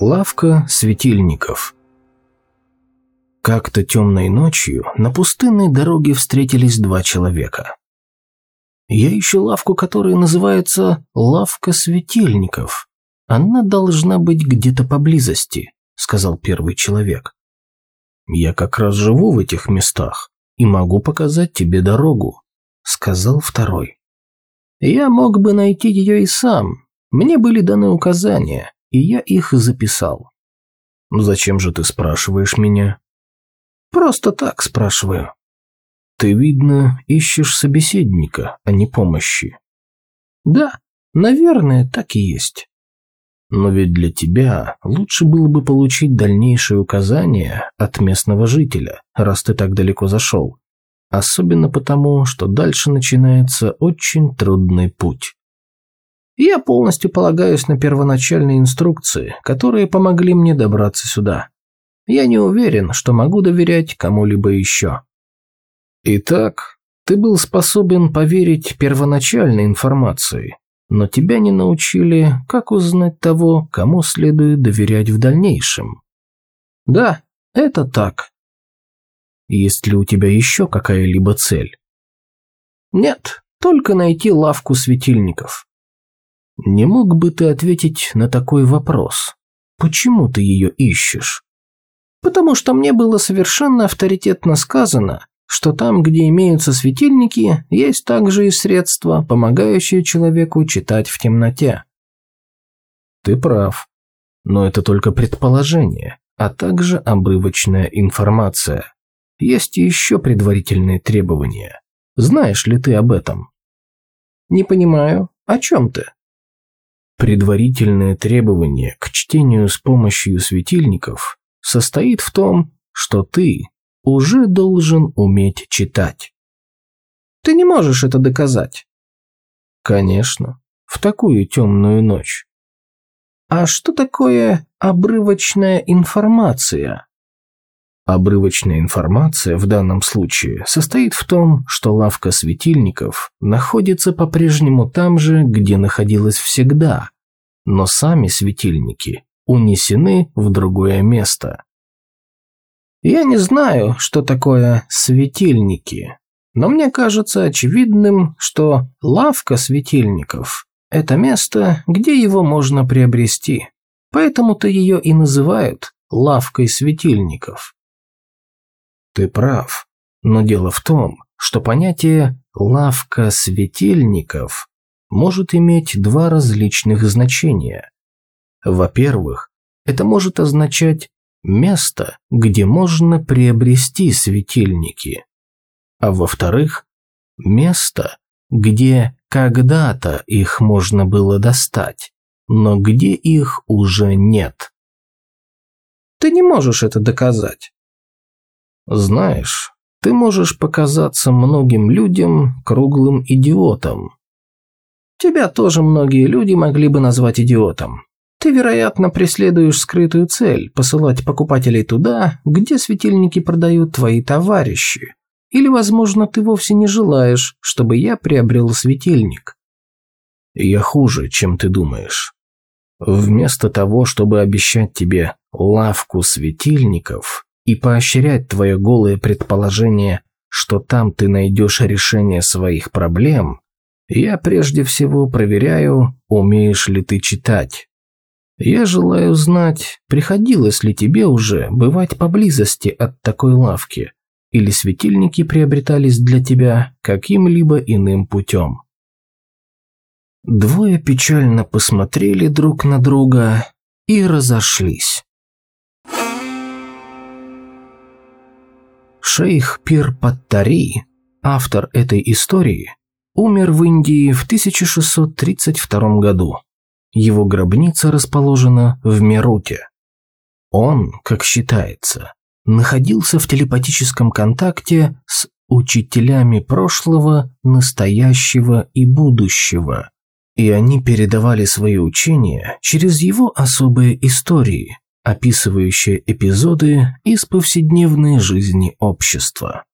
Лавка светильников. Как-то темной ночью на пустынной дороге встретились два человека. Я ищу лавку, которая называется «Лавка светильников». Она должна быть где-то поблизости, сказал первый человек. Я как раз живу в этих местах и могу показать тебе дорогу, сказал второй. Я мог бы найти ее и сам. Мне были даны указания, и я их записал. «Ну зачем же ты спрашиваешь меня?» «Просто так спрашиваю». «Ты, видно, ищешь собеседника, а не помощи». «Да, наверное, так и есть». Но ведь для тебя лучше было бы получить дальнейшие указания от местного жителя, раз ты так далеко зашел. Особенно потому, что дальше начинается очень трудный путь. Я полностью полагаюсь на первоначальные инструкции, которые помогли мне добраться сюда. Я не уверен, что могу доверять кому-либо еще. Итак, ты был способен поверить первоначальной информации, но тебя не научили, как узнать того, кому следует доверять в дальнейшем. Да, это так. Есть ли у тебя еще какая-либо цель? Нет, только найти лавку светильников. Не мог бы ты ответить на такой вопрос? Почему ты ее ищешь? Потому что мне было совершенно авторитетно сказано, что там, где имеются светильники, есть также и средства, помогающие человеку читать в темноте. Ты прав. Но это только предположение, а также обрывочная информация. Есть еще предварительные требования. Знаешь ли ты об этом? Не понимаю, о чем ты? Предварительное требование к чтению с помощью светильников состоит в том, что ты уже должен уметь читать. Ты не можешь это доказать. Конечно, в такую темную ночь. А что такое обрывочная информация? Обрывочная информация в данном случае состоит в том, что лавка светильников находится по-прежнему там же, где находилась всегда, но сами светильники унесены в другое место. Я не знаю, что такое светильники, но мне кажется очевидным, что лавка светильников – это место, где его можно приобрести, поэтому-то ее и называют лавкой светильников. Ты прав, но дело в том, что понятие «лавка светильников» может иметь два различных значения. Во-первых, это может означать место, где можно приобрести светильники. А во-вторых, место, где когда-то их можно было достать, но где их уже нет. Ты не можешь это доказать. Знаешь, ты можешь показаться многим людям круглым идиотом. Тебя тоже многие люди могли бы назвать идиотом. Ты, вероятно, преследуешь скрытую цель – посылать покупателей туда, где светильники продают твои товарищи. Или, возможно, ты вовсе не желаешь, чтобы я приобрел светильник. Я хуже, чем ты думаешь. Вместо того, чтобы обещать тебе лавку светильников, и поощрять твое голое предположение, что там ты найдешь решение своих проблем, я прежде всего проверяю, умеешь ли ты читать. Я желаю знать, приходилось ли тебе уже бывать поблизости от такой лавки, или светильники приобретались для тебя каким-либо иным путем. Двое печально посмотрели друг на друга и разошлись. Шейх Пир Паттари, автор этой истории, умер в Индии в 1632 году. Его гробница расположена в Меруте. Он, как считается, находился в телепатическом контакте с учителями прошлого, настоящего и будущего, и они передавали свои учения через его особые истории, описывающие эпизоды из повседневной жизни общества.